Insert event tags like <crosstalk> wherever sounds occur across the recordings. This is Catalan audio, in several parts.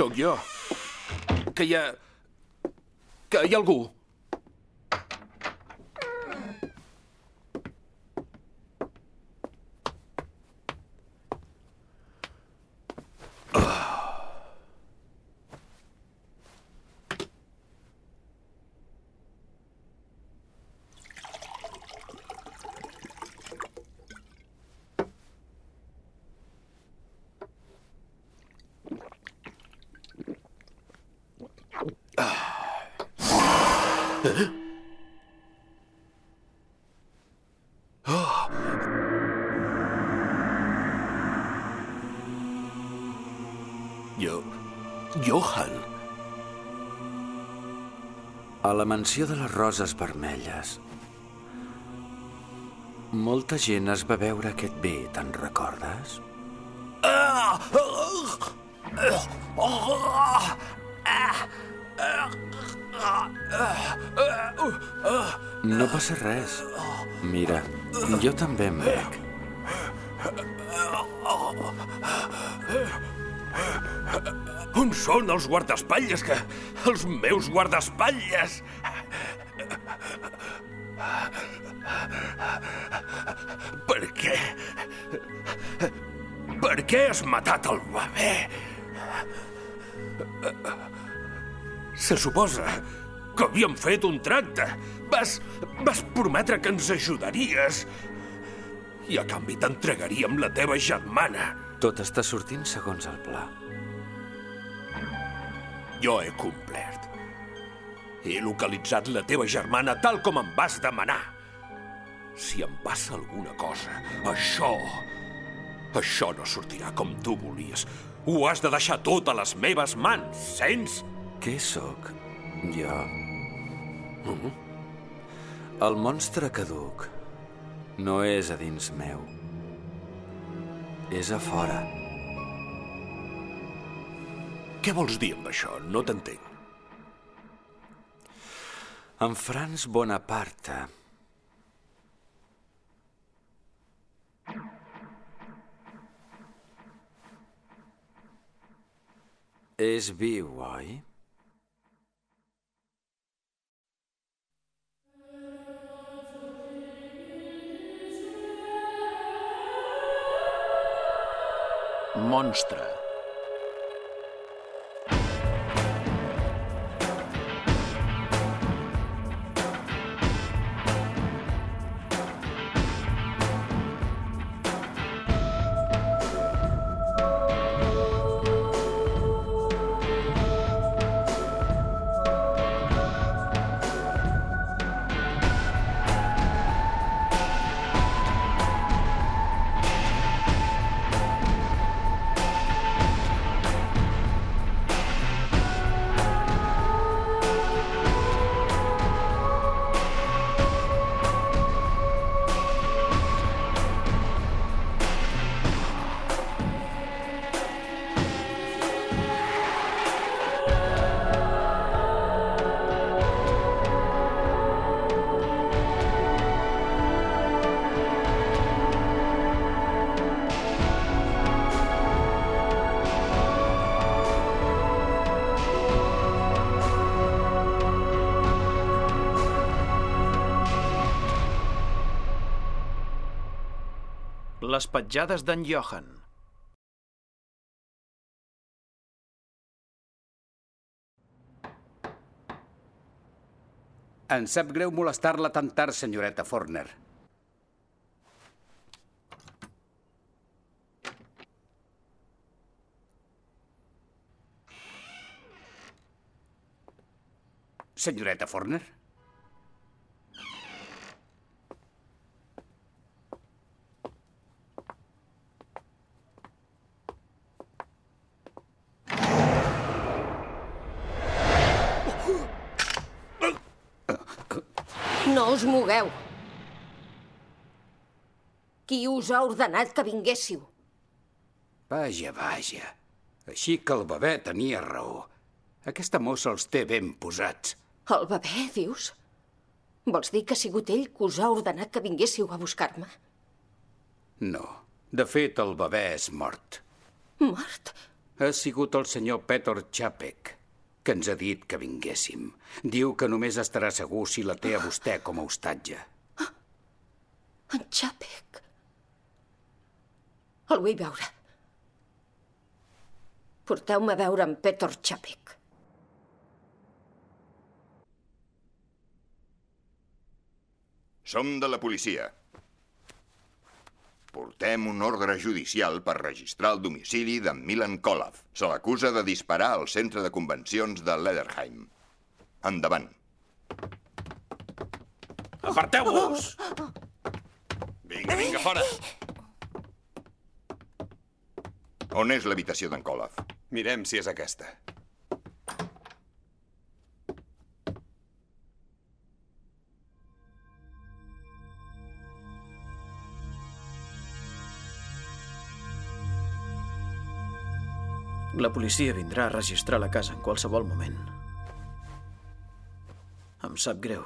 Sóc jo. Que hi ha... Que hi ha algú. Jo... Johan. A la mansió de les roses vermelles. Molta gent es va veure aquest bé, te'n recordes? No passa res. Mira, jo també em bec. On són els guardaespatlles que... Els meus guardaespatlles! Per què? Per què has matat el bebè? Se suposa que havíem fet un tracte. Vas, vas prometre que ens ajudaries. I a canvi t'entregaríem la teva germana. Tot està sortint segons el pla. Jo he complert. He localitzat la teva germana tal com em vas demanar. Si em passa alguna cosa, això... Això no sortirà com tu volies. Ho has de deixar tot a les meves mans, sents? Què sóc? Jo... El monstre caduc no és a dins meu. És a fora. Què vols dir amb això? No t'entenc. En Franz Bonaparte és viu, oi? Monstre. Les petjades d'en Johan. Em sap greu molestar-la tan tard, senyoreta Forner. Senyoreta Forner? No us mogueu. Qui us ha ordenat que vinguéssiu? Vaja, vaja. Així que el bebè tenia raó. Aquesta mossa els té ben posats. El bebè, dius? Vols dir que ha sigut ell que us ha ordenat que vinguéssiu a buscar-me? No. De fet, el bebè és mort. Mort? Ha sigut el senyor Peter Chapek que ens ha dit que vinguéssim. Diu que només estarà segur si la té a vostè com a hostatge. En Chapek. El vull veure. Porteu-me a veure en Peter Chapek. Som de la policia. Portem un ordre judicial per registrar el domicili d'en Milan Kolav. Se l'acusa de disparar al centre de convencions de Lederheim. Endavant. Aparteu-vos! Vinga, vinga, fora! On és l'habitació d'en Kolav? Mirem si és aquesta. La policia vindrà a registrar la casa en qualsevol moment. Em sap greu,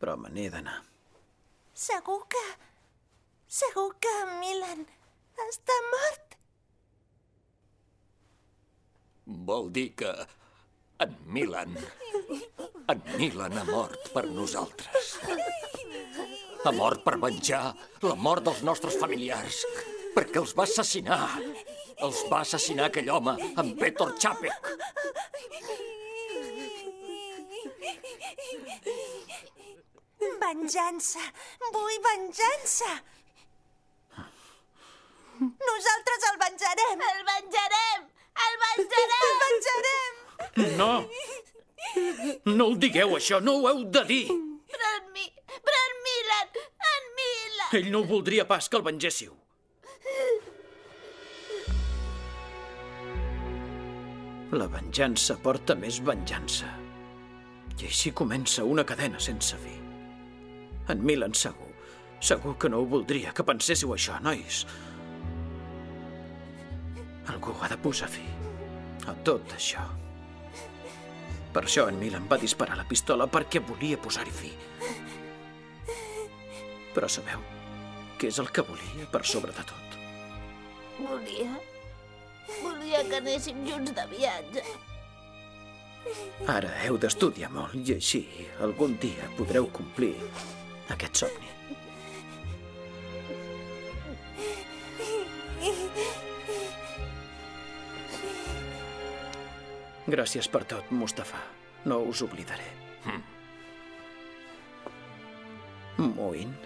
però me n'he d'anar. Segur que... Segur que en Milan està mort. Vol dir que en Milan... En Milan ha mort per nosaltres. Ha mort per venjar la mort dels nostres familiars. Perquè els va assassinar. Els va assassinar aquell home, en Peter Chapek. Venjança! Vull venjança! Nosaltres el venjarem! El venjarem! El venjarem! El venjarem! No! No ho digueu, això, no ho heu de dir! Però en mi... Però en Milan! En Milan! Ell no ho voldria pas que el vengéssiu. La venjança porta més venjança. I així comença una cadena sense fi. En Milan segur, segur que no ho voldria que penséssiu això, nois. Algú ha de posar fi a tot això. Per això en Milan va disparar la pistola perquè volia posar-hi fi. Però sabeu què és el que volia per sobre de tot? Volia... Volia que anéssim junts de viatge. Ara heu d'estudiar molt i així algun dia podreu complir aquest somni. Gràcies per tot, Mustafa. No us oblidaré. Moin.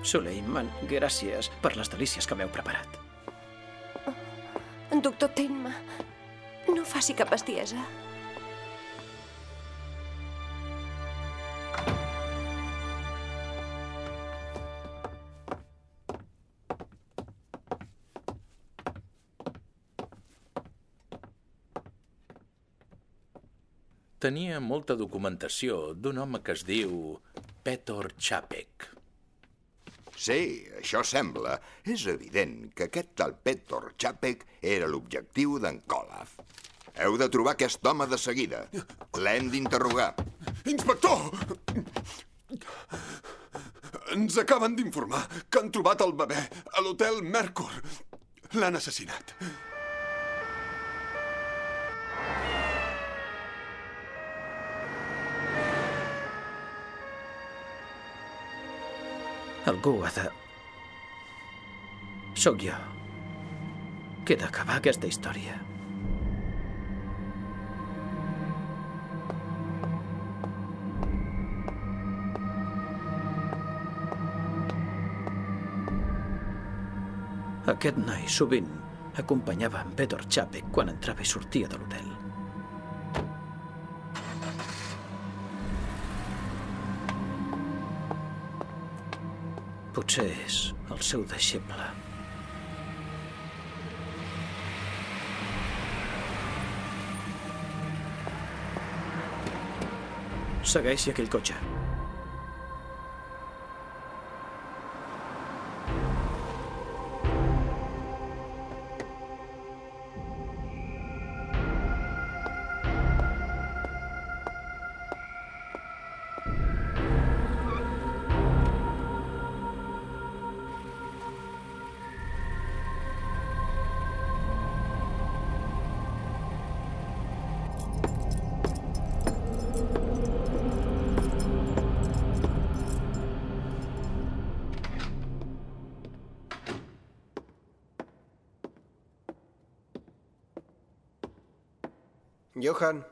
Suleiman, gràcies per les delícies que m'heu preparat. Doctor Tenma, no faci cap bestiesa. Tenia molta documentació d'un home que es diu Petor Chapek. Sí, això sembla. És evident que aquest tal Petor Chapek era l'objectiu d'en Kolav. Heu de trobar aquest home de seguida. L'hem d'interrogar. Inspector! Ens acaben d'informar que han trobat el bebè a l'hotel Mercur. L'han assassinat. Algú ha de... Sóc jo. Que he d'acabar aquesta història. Aquest noi sovint acompanyava en Peter Chapek quan entrava i sortia de l'hotel. Potser és el seu deixeble. Segueixi aquell cotxe. Johan.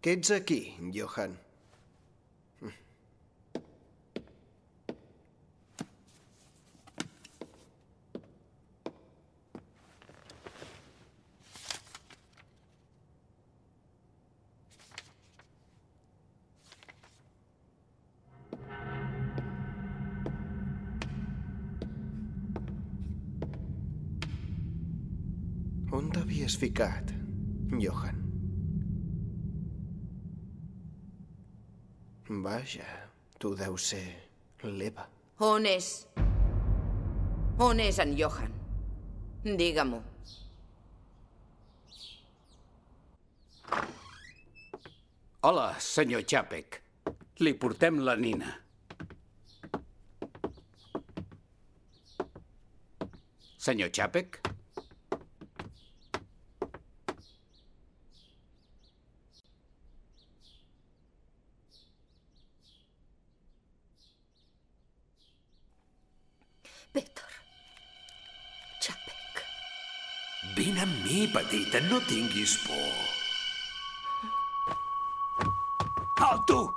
Què ets aquí, Johan? Vaja, tu deus ser l'Eva. On és? On és en Johan? Digue-m'ho. Hola, senyor Chapek. Li portem la nina. Senyor Chapek? Petita, no tinguis por. Alto!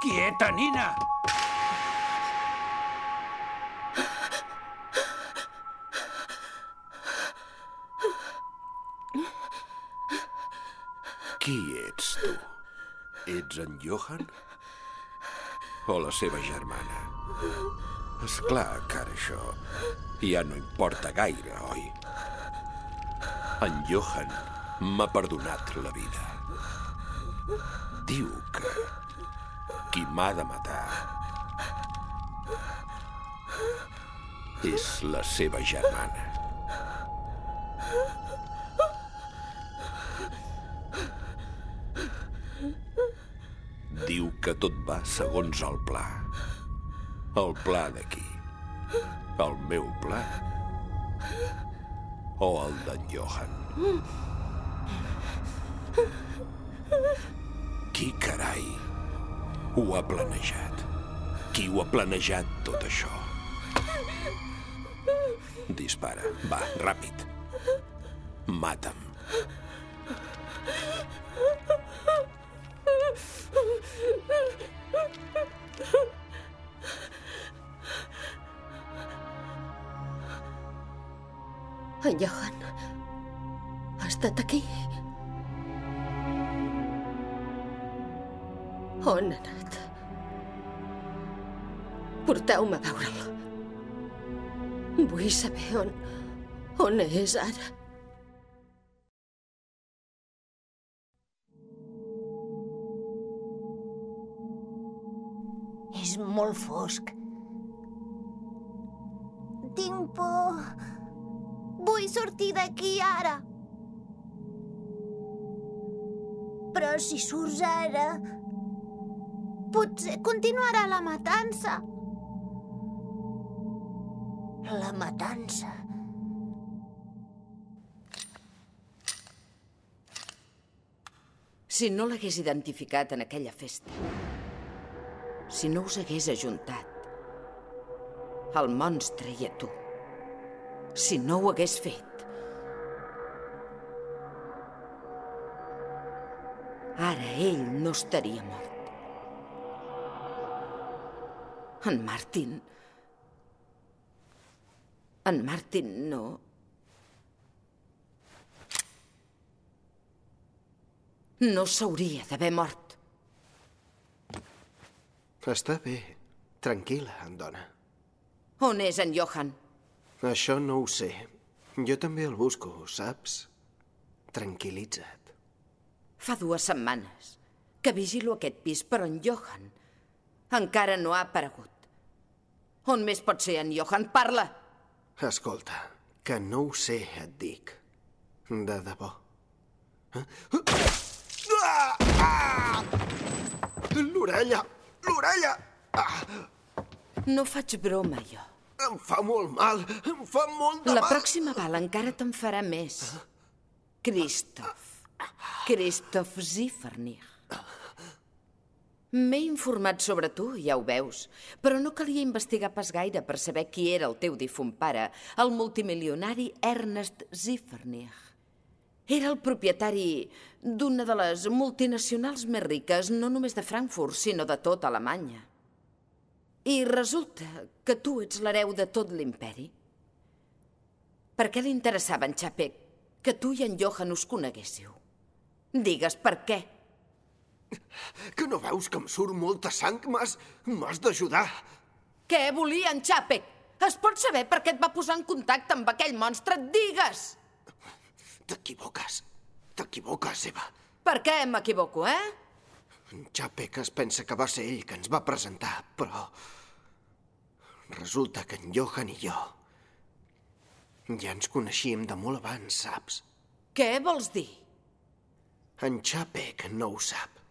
Quieta, nina! Qui ets, tu? Ets en Johan? O la seva germana? És clar que ara això ja no importa gaire, oi? En Johan m'ha perdonat la vida. Diu que qui m'ha de matar és la seva germana. Diu que tot va segons el pla. El pla d'aquí. El meu pla. O el d'en Johan. Qui carai ho ha planejat? Qui ho ha planejat tot això? Dispara. Va, ràpid. Mata'm. Aquí. On ha anat? Porteu-me a veure'l. Vull saber on... on és ara. És molt fosc. Tinc por. Vull sortir d'aquí ara. Però si surts ara, potser continuarà la matança. La matança. Si no l'hagués identificat en aquella festa, si no us hagués ajuntat, el monstre i a tu, si no ho hagués fet, no estaria mort. En Martin... En Martin no... No s'hauria d'haver mort. Està bé. Tranquil·la, dona. On és en Johan? Això no ho sé. Jo també el busco, saps? Tranquil·litza't. Fa dues setmanes que vigilo aquest pis, però en Johan encara no ha aparegut. On més pot ser en Johan? Parla! Escolta, que no ho sé, et dic. De debò. Eh? Ah! L'orella! L'orella! Ah! No faig broma, jo. Em fa molt mal. Em fa molt de La mal. pròxima bala encara te'n farà més. Christoph. Christoph Ziffernich. M'he informat sobre tu, ja ho veus, però no calia investigar pas gaire per saber qui era el teu difunt pare, el multimilionari Ernest Ziffernich. Era el propietari d'una de les multinacionals més riques, no només de Frankfurt, sinó de tota Alemanya. I resulta que tu ets l'hereu de tot l'imperi. Per què li interessava en Chapek que tu i en Johan us coneguéssiu? Digues per què. <laughs> Que no veus que em surt molta sang? M'has... d'ajudar. Què volia en Chapek? Es pot saber per què et va posar en contacte amb aquell monstre? Digues! T'equivoques. T'equivoques, Eva. Per què m'equivoco, eh? En Chapek es pensa que va ser ell que ens va presentar, però... Resulta que en Johan i jo ja ens coneixíem de molt abans, saps? Què vols dir? En Chapek no ho sap,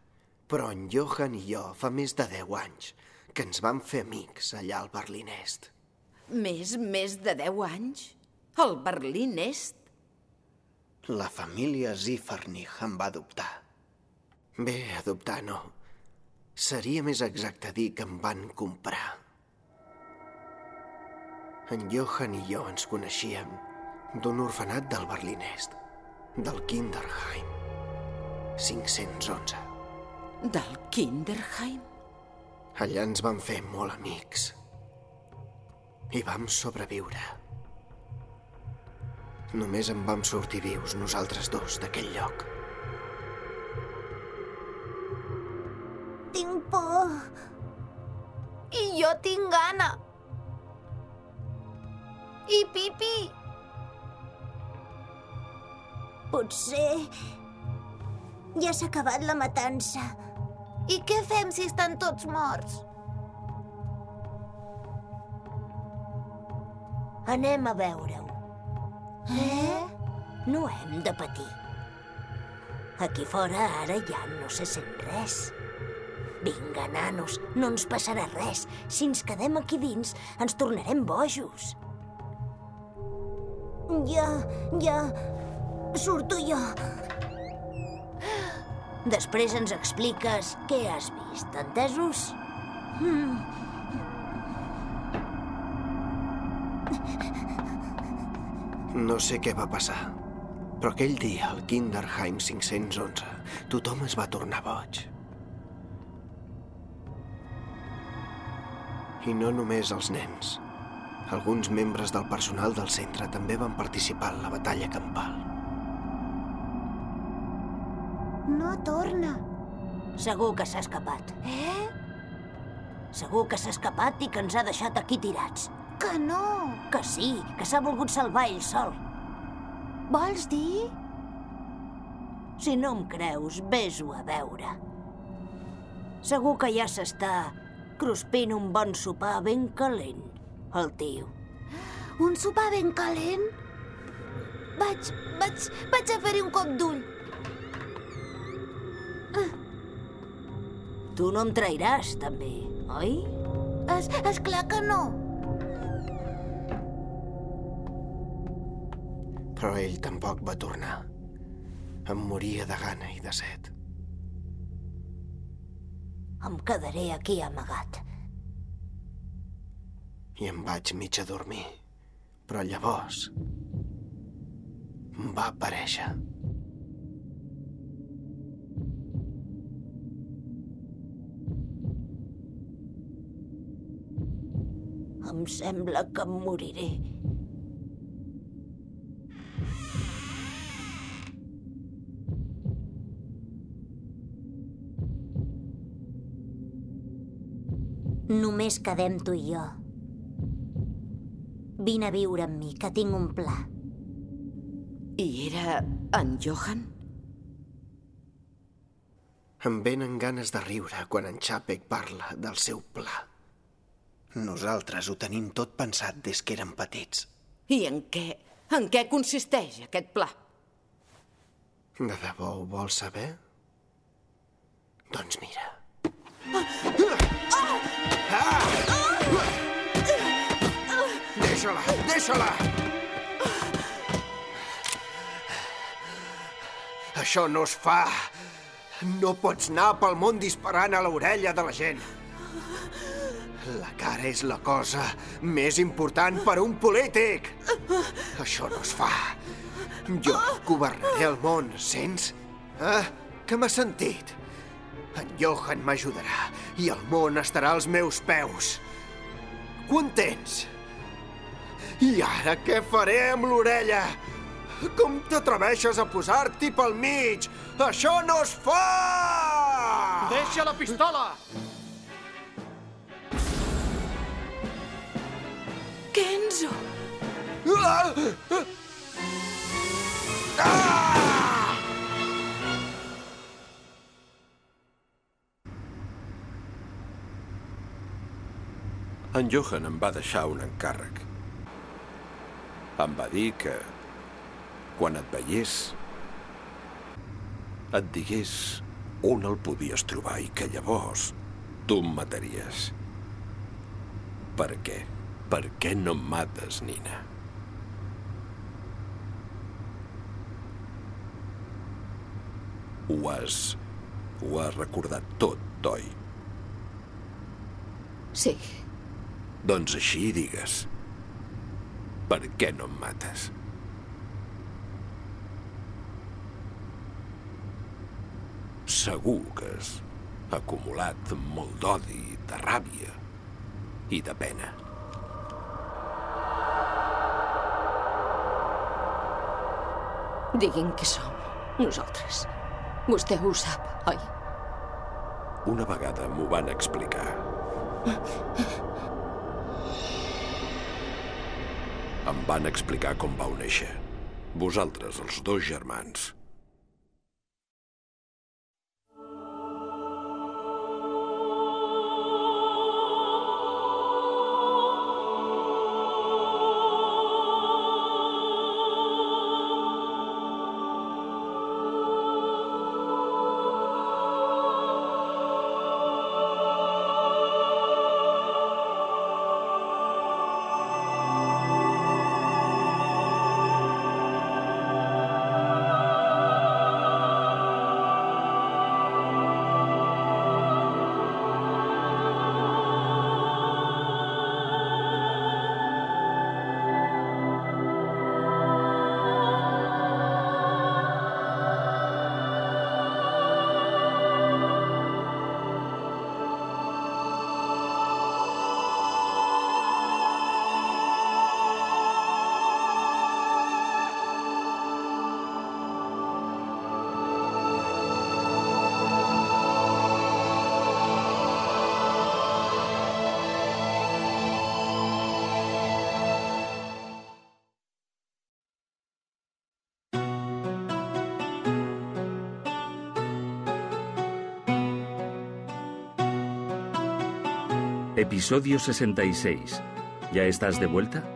però en Johan i jo fa més de 10 anys que ens vam fer amics allà al Berlín Est. Més, més de 10 anys? Al Berlín Est? La família Ziffernich em va adoptar. Bé, adoptar no. Seria més exacte dir que em van comprar. En Johan i jo ens coneixíem d'un orfenat del Berlín Est, del Kinderheim. 511. Del Kinderheim? Allà ens vam fer molt amics. I vam sobreviure. Només en vam sortir vius nosaltres dos d'aquell lloc. Tinc por. I jo tinc gana. I pipi. Potser... Ja s'ha acabat la matança. I què fem si estan tots morts? Anem a veure-ho. Eh? No hem de patir. Aquí fora ara ja no se sent res. Vinga, nanos, no ens passarà res. Si ens quedem aquí dins, ens tornarem bojos. Ja, ja... Surto jo. Després ens expliques què has vist, entesos? Mm. No sé què va passar, però aquell dia, al Kinderheim 511, tothom es va tornar boig. I no només els nens. Alguns membres del personal del centre també van participar en la batalla campal. No torna. Segur que s'ha escapat. Eh? Segur que s'ha escapat i que ens ha deixat aquí tirats. Que no. Que sí, que s'ha volgut salvar ell sol. Vols dir? Si no em creus, vés-ho a veure. Segur que ja s'està cruspint un bon sopar ben calent, el tio. Un sopar ben calent? Vaig, vaig, vaig a fer-hi un cop d'ull. Tu no em trairàs, també, oi? És, és clar que no. Però ell tampoc va tornar. Em moria de gana i de set. Em quedaré aquí amagat. I em vaig mig a dormir. Però llavors... va aparèixer. Em sembla que em moriré. Només quedem tu i jo. Vine a viure amb mi, que tinc un pla. I era en Johan? Em venen ganes de riure quan en Chapek parla del seu pla. Nosaltres ho tenim tot pensat des que érem petits. I en què? En què consisteix aquest pla? De debò ho vols saber? Doncs mira. Deixa-la! Deixa-la! Això no es fa. No pots anar pel món disparant a l'orella de la gent. La cara és la cosa més important per un polític. Això no es fa. Jo governaré el món, sents? Eh? Que m'has sentit? En Johan m'ajudarà i el món estarà als meus peus. Ho entens? I ara què faré amb l'orella? Com t'atreveixes a posar-t'hi pel mig? Això no es fa! Deixa la pistola! Kenzo! Ah! Ah! En Johan em va deixar un encàrrec. Em va dir que quan et veiés et digués on el podies trobar i que llavors tu em mataries. Per què? Per què no em mates, Nina? Ho has... ho has recordat tot, oi? Sí. Doncs així digues. Per què no em mates? Segur que has acumulat molt d'odi, de ràbia i de pena. Diguin què som, nosaltres. Vostè ho sap, oi? Una vegada m'ho van explicar. Em van explicar com vau néixer. Vosaltres, els dos germans. Episodio 66. ¿Ya estás de vuelta?